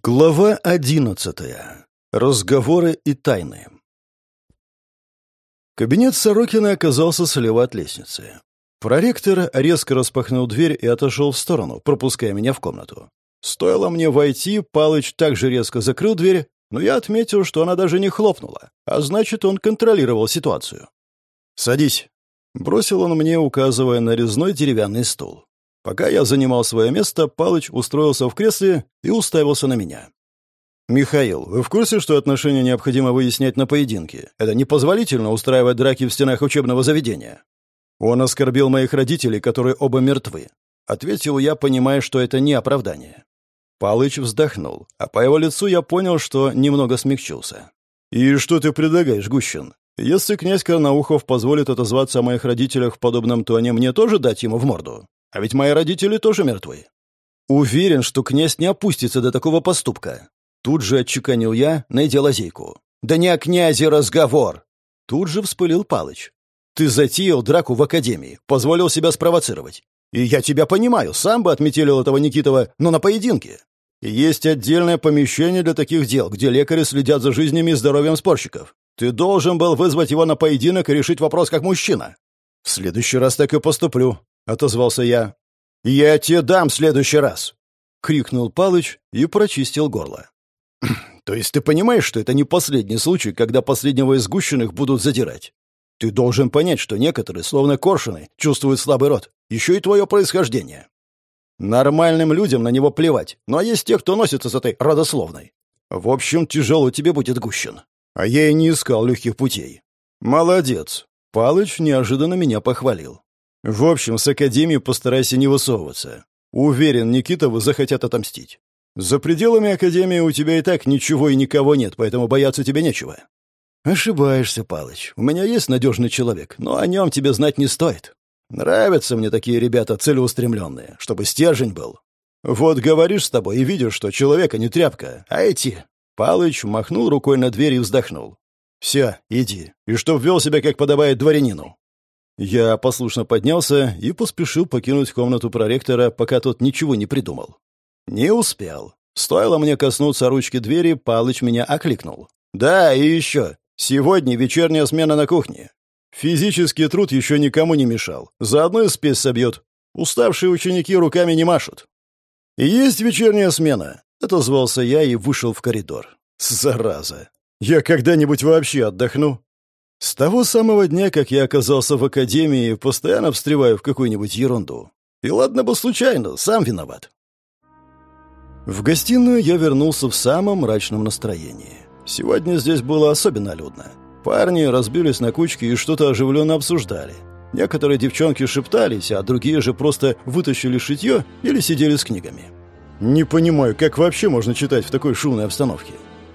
Глава одиннадцатая. Разговоры и тайны. Кабинет Сорокина оказался слева от лестницы. Проректор резко распахнул дверь и отошел в сторону, пропуская меня в комнату. Стоило мне войти, Палыч также резко закрыл дверь, но я отметил, что она даже не хлопнула, а значит, он контролировал ситуацию. «Садись», — бросил он мне, указывая на резной деревянный стул. Пока я занимал свое место, Палыч устроился в кресле и уставился на меня. «Михаил, вы в курсе, что отношения необходимо выяснять на поединке? Это непозволительно устраивать драки в стенах учебного заведения». «Он оскорбил моих родителей, которые оба мертвы», — ответил я, понимая, что это не оправдание. Палыч вздохнул, а по его лицу я понял, что немного смягчился. «И что ты предлагаешь, Гущин? Если князь Карнаухов позволит отозваться о моих родителях в подобном тоне, мне тоже дать ему в морду?» А ведь мои родители тоже мертвы. Уверен, что князь не опустится до такого поступка. Тут же отчеканил я, найдя лазейку. «Да не о князе разговор!» Тут же вспылил Палыч. «Ты затеял драку в академии, позволил себя спровоцировать. И я тебя понимаю, сам бы отметелил этого Никитова, но на поединке. Есть отдельное помещение для таких дел, где лекари следят за жизнями и здоровьем спорщиков. Ты должен был вызвать его на поединок и решить вопрос как мужчина. В следующий раз так и поступлю отозвался я. «Я тебе дам в следующий раз!» — крикнул Палыч и прочистил горло. «То есть ты понимаешь, что это не последний случай, когда последнего из гущенных будут задирать? Ты должен понять, что некоторые, словно коршуны, чувствуют слабый род, еще и твое происхождение. Нормальным людям на него плевать, а есть те, кто носится с этой родословной. В общем, тяжело тебе будет гущен. А я и не искал легких путей. Молодец. Палыч неожиданно меня похвалил. В общем, с Академии постарайся не высовываться. Уверен, Никитовы захотят отомстить. За пределами Академии у тебя и так ничего и никого нет, поэтому бояться тебе нечего. Ошибаешься, Палыч. У меня есть надежный человек, но о нем тебе знать не стоит. Нравятся мне такие ребята целеустремленные, чтобы стержень был. Вот говоришь с тобой и видишь, что человека не тряпка, а эти... Палыч махнул рукой на дверь и вздохнул. «Все, иди, и чтоб вел себя, как подобает дворянину». Я послушно поднялся и поспешил покинуть комнату проректора, пока тот ничего не придумал. Не успел. Стоило мне коснуться ручки двери, Палыч меня окликнул. «Да, и еще. Сегодня вечерняя смена на кухне. Физический труд еще никому не мешал. Заодно и спесь собьет. Уставшие ученики руками не машут». «Есть вечерняя смена», — отозвался я и вышел в коридор. «Зараза! Я когда-нибудь вообще отдохну?» С того самого дня, как я оказался в академии, постоянно встреваю в какую-нибудь ерунду. И ладно бы случайно, сам виноват. В гостиную я вернулся в самом мрачном настроении. Сегодня здесь было особенно людно. Парни разбились на кучки и что-то оживленно обсуждали. Некоторые девчонки шептались, а другие же просто вытащили шитье или сидели с книгами. Не понимаю, как вообще можно читать в такой шумной обстановке.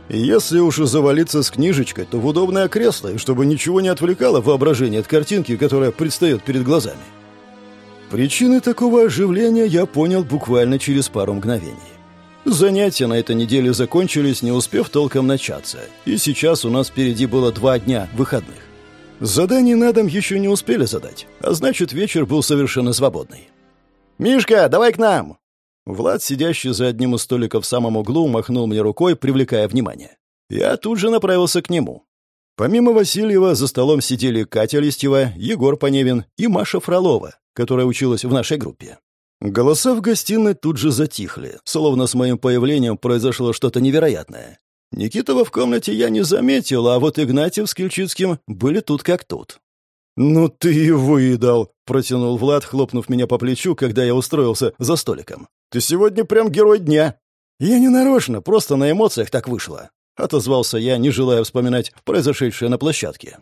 Если уж и завалиться с книжечкой, то в удобное кресло, и чтобы ничего не отвлекало воображение от картинки, которая предстает перед глазами. Причины такого оживления я понял буквально через пару мгновений. Занятия на этой неделе закончились, не успев толком начаться, и сейчас у нас впереди было два дня выходных. Заданий на дом еще не успели задать, а значит, вечер был совершенно свободный. «Мишка, давай к нам!» Влад, сидящий за одним из столиков в самом углу, махнул мне рукой, привлекая внимание. Я тут же направился к нему. Помимо Васильева за столом сидели Катя Листьева, Егор Поневин и Маша Фролова, которая училась в нашей группе. Голоса в гостиной тут же затихли, словно с моим появлением произошло что-то невероятное. Никитова в комнате я не заметил, а вот Игнатьев с Кильчицким были тут как тут. «Ну ты и выдал!» — протянул Влад, хлопнув меня по плечу, когда я устроился за столиком. «Ты сегодня прям герой дня!» «Я не нарочно, просто на эмоциях так вышло», — отозвался я, не желая вспоминать произошедшее на площадке.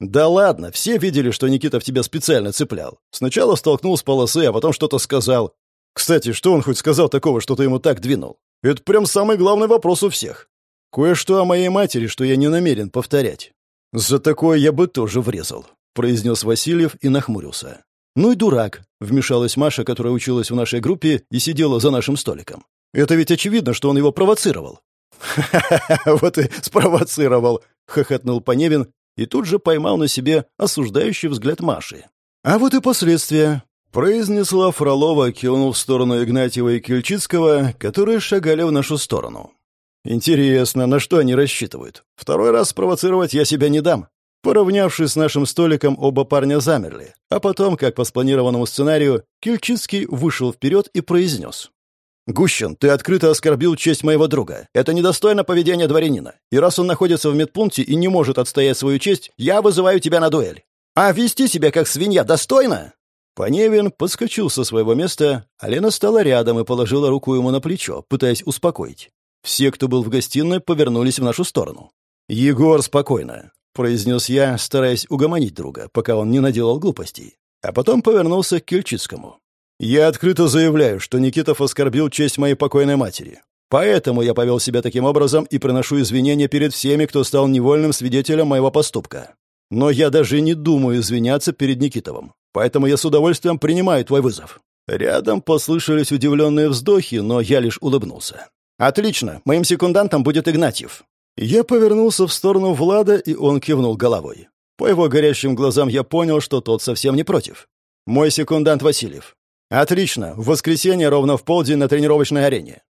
«Да ладно, все видели, что Никита в тебя специально цеплял. Сначала столкнул с полосы, а потом что-то сказал. Кстати, что он хоть сказал такого, что ты ему так двинул? Это прям самый главный вопрос у всех. Кое-что о моей матери, что я не намерен повторять. За такое я бы тоже врезал произнес Васильев и нахмурился. «Ну и дурак», — вмешалась Маша, которая училась в нашей группе и сидела за нашим столиком. «Это ведь очевидно, что он его провоцировал». «Ха-ха-ха, вот и спровоцировал», — хохотнул Поневин и тут же поймал на себе осуждающий взгляд Маши. «А вот и последствия», — произнесла Фролова, кивнув в сторону Игнатьева и Кильчицкого, которые шагали в нашу сторону. Интересно, на что они рассчитывают? Второй раз спровоцировать я себя не дам. Поравнявшись с нашим столиком, оба парня замерли. А потом, как по спланированному сценарию, Кильчицкий вышел вперед и произнес. «Гущин, ты открыто оскорбил честь моего друга. Это недостойно поведения дворянина. И раз он находится в медпункте и не может отстоять свою честь, я вызываю тебя на дуэль. А вести себя как свинья достойно?» Поневин подскочил со своего места, а Лена стала рядом и положила руку ему на плечо, пытаясь успокоить. Все, кто был в гостиной, повернулись в нашу сторону. «Егор, спокойно», — произнес я, стараясь угомонить друга, пока он не наделал глупостей. А потом повернулся к Кельчицкому. «Я открыто заявляю, что Никитов оскорбил честь моей покойной матери. Поэтому я повел себя таким образом и приношу извинения перед всеми, кто стал невольным свидетелем моего поступка. Но я даже не думаю извиняться перед Никитовым. Поэтому я с удовольствием принимаю твой вызов». Рядом послышались удивленные вздохи, но я лишь улыбнулся. «Отлично, моим секундантом будет Игнатьев». Я повернулся в сторону Влада, и он кивнул головой. По его горящим глазам я понял, что тот совсем не против. «Мой секундант Васильев». «Отлично, в воскресенье ровно в полдень на тренировочной арене».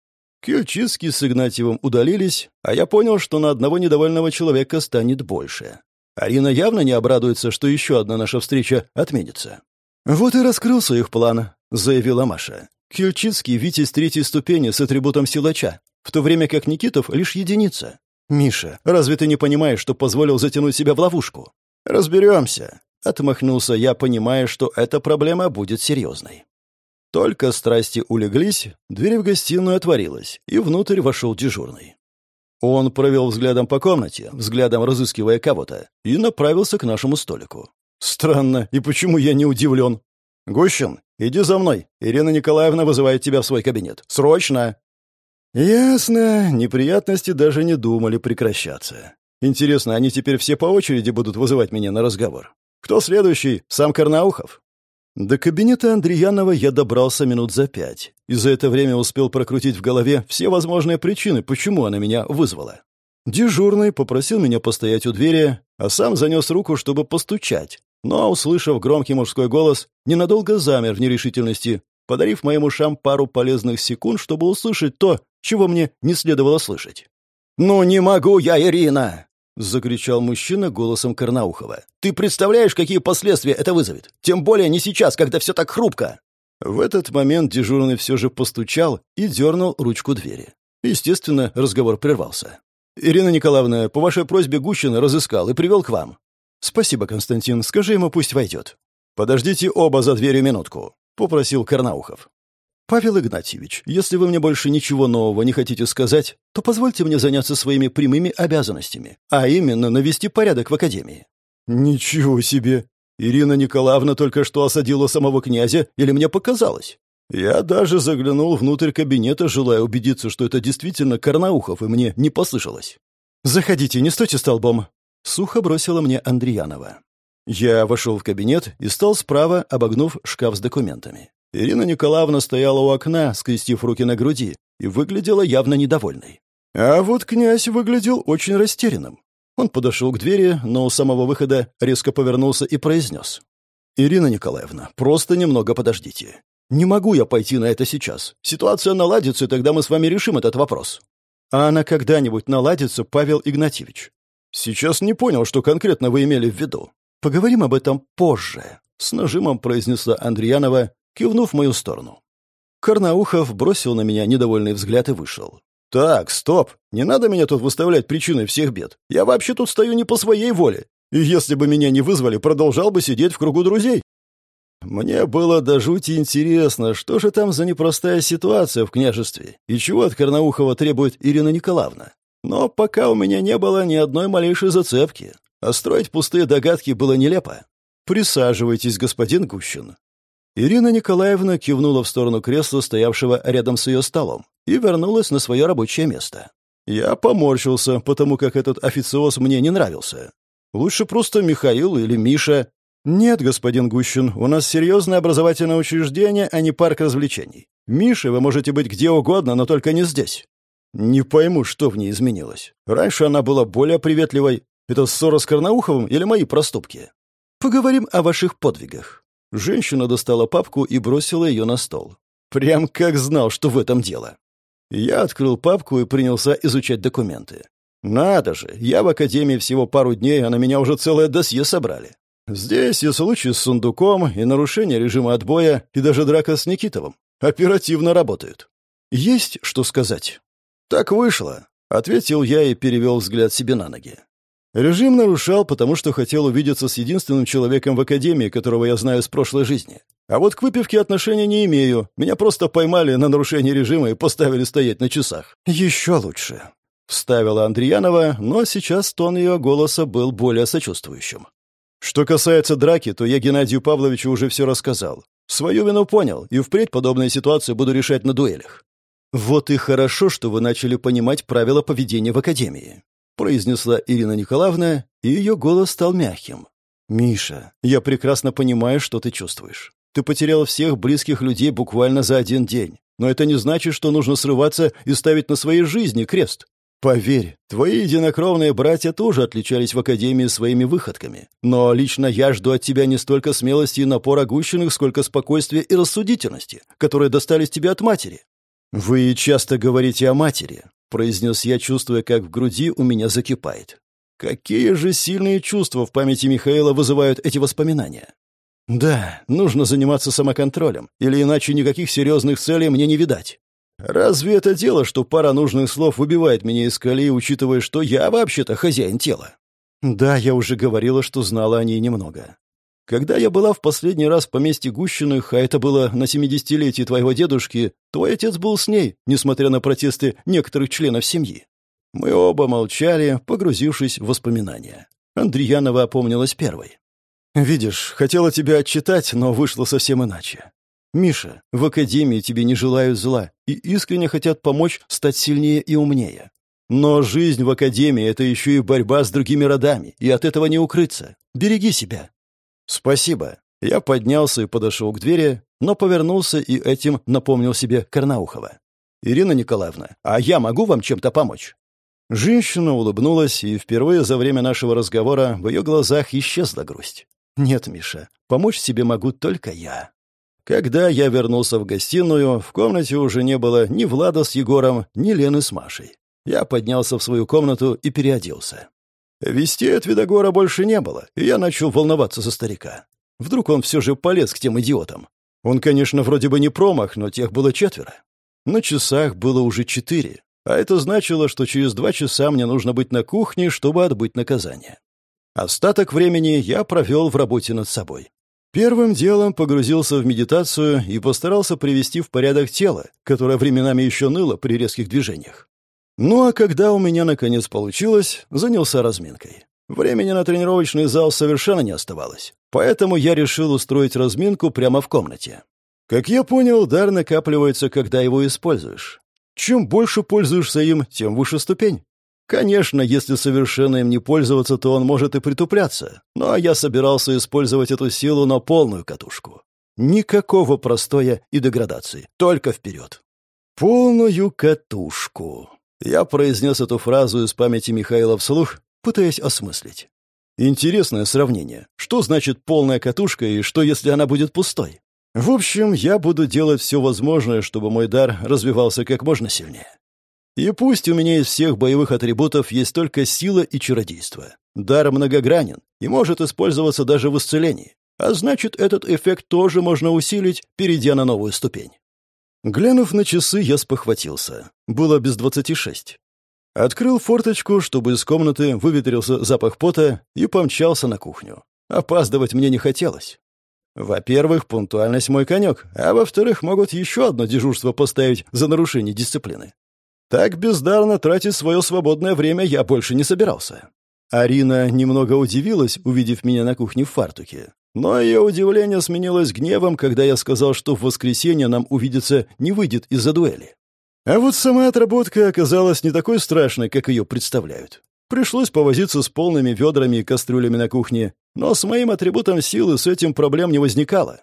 Кильчицкий с Игнатьевым удалились, а я понял, что на одного недовольного человека станет больше. Арина явно не обрадуется, что еще одна наша встреча отменится. «Вот и раскрылся их план», — заявила Маша. «Кильчицкий — витязь третьей ступени с атрибутом силача, в то время как Никитов — лишь единица. Миша, разве ты не понимаешь, что позволил затянуть себя в ловушку?» «Разберемся», — отмахнулся я, понимая, что эта проблема будет серьезной. Только страсти улеглись, дверь в гостиную отворилась, и внутрь вошел дежурный. Он провел взглядом по комнате, взглядом разыскивая кого-то, и направился к нашему столику. «Странно, и почему я не удивлен?» «Гущин, иди за мной. Ирина Николаевна вызывает тебя в свой кабинет. Срочно!» «Ясно. Неприятности даже не думали прекращаться. Интересно, они теперь все по очереди будут вызывать меня на разговор? Кто следующий? Сам Карнаухов?» До кабинета Андреянова я добрался минут за пять, и за это время успел прокрутить в голове все возможные причины, почему она меня вызвала. Дежурный попросил меня постоять у двери, а сам занес руку, чтобы постучать, но, услышав громкий мужской голос, ненадолго замер в нерешительности, подарив моим ушам пару полезных секунд, чтобы услышать то, чего мне не следовало слышать. «Ну не могу я, Ирина!» — закричал мужчина голосом Карнаухова. «Ты представляешь, какие последствия это вызовет? Тем более не сейчас, когда все так хрупко!» В этот момент дежурный все же постучал и дернул ручку двери. Естественно, разговор прервался. «Ирина Николаевна, по вашей просьбе Гущин разыскал и привел к вам». «Спасибо, Константин. Скажи ему, пусть войдет». «Подождите оба за дверью минутку», — попросил Карнаухов. «Павел Игнатьевич, если вы мне больше ничего нового не хотите сказать, то позвольте мне заняться своими прямыми обязанностями, а именно навести порядок в Академии». «Ничего себе! Ирина Николаевна только что осадила самого князя, или мне показалось?» Я даже заглянул внутрь кабинета, желая убедиться, что это действительно Карнаухов, и мне не послышалось. «Заходите, не стойте столбом», — сухо бросила мне Андреянова. Я вошел в кабинет и стал справа, обогнув шкаф с документами. Ирина Николаевна стояла у окна, скрестив руки на груди, и выглядела явно недовольной. А вот князь выглядел очень растерянным. Он подошел к двери, но у самого выхода резко повернулся и произнес. «Ирина Николаевна, просто немного подождите. Не могу я пойти на это сейчас. Ситуация наладится, и тогда мы с вами решим этот вопрос». «А она когда-нибудь наладится, Павел Игнатьевич?» «Сейчас не понял, что конкретно вы имели в виду. Поговорим об этом позже», — с нажимом произнесла Андреянова, кивнув в мою сторону. Карнаухов бросил на меня недовольный взгляд и вышел. «Так, стоп! Не надо меня тут выставлять причиной всех бед. Я вообще тут стою не по своей воле. И если бы меня не вызвали, продолжал бы сидеть в кругу друзей». Мне было до жути интересно, что же там за непростая ситуация в княжестве и чего от Карнаухова требует Ирина Николаевна. Но пока у меня не было ни одной малейшей зацепки, а строить пустые догадки было нелепо. «Присаживайтесь, господин Гущин. Ирина Николаевна кивнула в сторону кресла, стоявшего рядом с ее столом, и вернулась на свое рабочее место. Я поморщился, потому как этот официоз мне не нравился. Лучше просто Михаил или Миша. Нет, господин Гущин, у нас серьезное образовательное учреждение, а не парк развлечений. Миша вы можете быть где угодно, но только не здесь. Не пойму, что в ней изменилось. Раньше она была более приветливой. Это ссора с Карнауховым или мои проступки? Поговорим о ваших подвигах. Женщина достала папку и бросила ее на стол. Прям как знал, что в этом дело. Я открыл папку и принялся изучать документы. Надо же, я в академии всего пару дней, а на меня уже целое досье собрали. Здесь и случай с сундуком, и нарушение режима отбоя, и даже драка с Никитовым. Оперативно работают. Есть что сказать? Так вышло, — ответил я и перевел взгляд себе на ноги. Режим нарушал, потому что хотел увидеться с единственным человеком в академии, которого я знаю с прошлой жизни. А вот к выпивке отношения не имею. Меня просто поймали на нарушение режима и поставили стоять на часах. Еще лучше. Вставила Андреянова, но сейчас тон ее голоса был более сочувствующим. Что касается драки, то я Геннадию Павловичу уже все рассказал. Свою вину понял, и впредь подобные ситуации буду решать на дуэлях. Вот и хорошо, что вы начали понимать правила поведения в академии произнесла Ирина Николаевна, и ее голос стал мягким. «Миша, я прекрасно понимаю, что ты чувствуешь. Ты потерял всех близких людей буквально за один день. Но это не значит, что нужно срываться и ставить на своей жизни крест. Поверь, твои единокровные братья тоже отличались в Академии своими выходками. Но лично я жду от тебя не столько смелости и напора гущенных, сколько спокойствия и рассудительности, которые достались тебе от матери. Вы часто говорите о матери, — произнес я, чувствуя, как в груди у меня закипает. Какие же сильные чувства в памяти Михаила вызывают эти воспоминания? Да, нужно заниматься самоконтролем, или иначе никаких серьезных целей мне не видать. Разве это дело, что пара нужных слов выбивает меня из колеи, учитывая, что я вообще-то хозяин тела? Да, я уже говорила, что знала о ней немного. Когда я была в последний раз в поместье Гущиных, а это было на семидесятилетии твоего дедушки, твой отец был с ней, несмотря на протесты некоторых членов семьи. Мы оба молчали, погрузившись в воспоминания. Андреянова опомнилась первой. «Видишь, хотела тебя отчитать, но вышло совсем иначе. Миша, в академии тебе не желают зла и искренне хотят помочь стать сильнее и умнее. Но жизнь в академии — это еще и борьба с другими родами, и от этого не укрыться. Береги себя. «Спасибо». Я поднялся и подошел к двери, но повернулся и этим напомнил себе Карнаухова. «Ирина Николаевна, а я могу вам чем-то помочь?» Женщина улыбнулась, и впервые за время нашего разговора в ее глазах исчезла грусть. «Нет, Миша, помочь себе могу только я». Когда я вернулся в гостиную, в комнате уже не было ни Влада с Егором, ни Лены с Машей. Я поднялся в свою комнату и переоделся. Вести от Видогора больше не было, и я начал волноваться за старика. Вдруг он все же полез к тем идиотам. Он, конечно, вроде бы не промах, но тех было четверо. На часах было уже четыре, а это значило, что через два часа мне нужно быть на кухне, чтобы отбыть наказание. Остаток времени я провел в работе над собой. Первым делом погрузился в медитацию и постарался привести в порядок тело, которое временами еще ныло при резких движениях. Ну а когда у меня наконец получилось, занялся разминкой. Времени на тренировочный зал совершенно не оставалось, поэтому я решил устроить разминку прямо в комнате. Как я понял, дар накапливается, когда его используешь. Чем больше пользуешься им, тем выше ступень. Конечно, если совершенно им не пользоваться, то он может и притупляться, но я собирался использовать эту силу на полную катушку. Никакого простоя и деградации, только вперед. Полную катушку. Я произнес эту фразу из памяти Михаила вслух, пытаясь осмыслить. Интересное сравнение. Что значит полная катушка и что, если она будет пустой? В общем, я буду делать все возможное, чтобы мой дар развивался как можно сильнее. И пусть у меня из всех боевых атрибутов есть только сила и чародейство. Дар многогранен и может использоваться даже в исцелении. А значит, этот эффект тоже можно усилить, перейдя на новую ступень. Глянув на часы, я спохватился. Было без двадцати шесть. Открыл форточку, чтобы из комнаты выветрился запах пота, и помчался на кухню. Опаздывать мне не хотелось. Во-первых, пунктуальность мой конек, а во-вторых, могут еще одно дежурство поставить за нарушение дисциплины. Так бездарно тратить свое свободное время я больше не собирался. Арина немного удивилась, увидев меня на кухне в фартуке. Но ее удивление сменилось гневом, когда я сказал, что в воскресенье нам увидеться не выйдет из-за дуэли. А вот сама отработка оказалась не такой страшной, как ее представляют. Пришлось повозиться с полными ведрами и кастрюлями на кухне, но с моим атрибутом силы с этим проблем не возникало.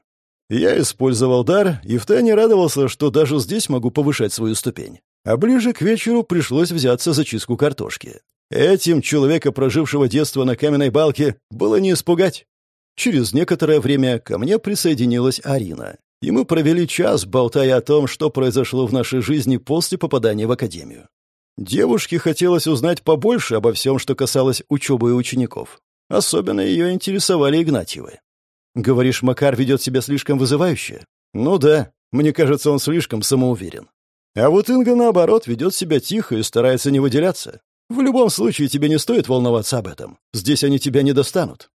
Я использовал дар и втайне радовался, что даже здесь могу повышать свою ступень. А ближе к вечеру пришлось взяться за чистку картошки. Этим человека, прожившего детство на каменной балке, было не испугать. Через некоторое время ко мне присоединилась Арина. и мы провели час, болтая о том, что произошло в нашей жизни после попадания в академию. Девушке хотелось узнать побольше обо всем, что касалось учебы и учеников. Особенно ее интересовали Игнатьевы. «Говоришь, Макар ведет себя слишком вызывающе?» «Ну да, мне кажется, он слишком самоуверен. А вот Инга, наоборот, ведет себя тихо и старается не выделяться. В любом случае, тебе не стоит волноваться об этом. Здесь они тебя не достанут».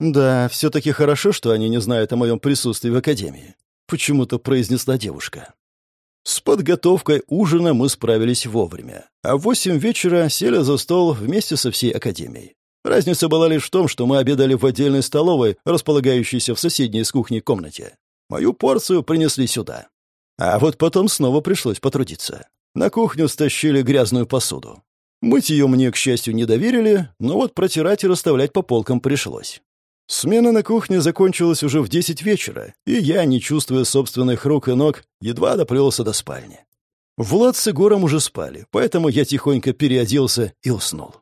«Да, все-таки хорошо, что они не знают о моем присутствии в академии», — почему-то произнесла девушка. С подготовкой ужина мы справились вовремя, а в восемь вечера сели за стол вместе со всей академией. Разница была лишь в том, что мы обедали в отдельной столовой, располагающейся в соседней с кухней комнате. Мою порцию принесли сюда. А вот потом снова пришлось потрудиться. На кухню стащили грязную посуду. Мыть ее мне, к счастью, не доверили, но вот протирать и расставлять по полкам пришлось. Смена на кухне закончилась уже в десять вечера, и я, не чувствуя собственных рук и ног, едва доплелся до спальни. Влад с Егором уже спали, поэтому я тихонько переоделся и уснул.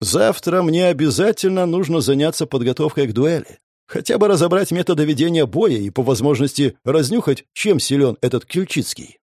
Завтра мне обязательно нужно заняться подготовкой к дуэли. Хотя бы разобрать методы ведения боя и, по возможности, разнюхать, чем силен этот Ключицкий.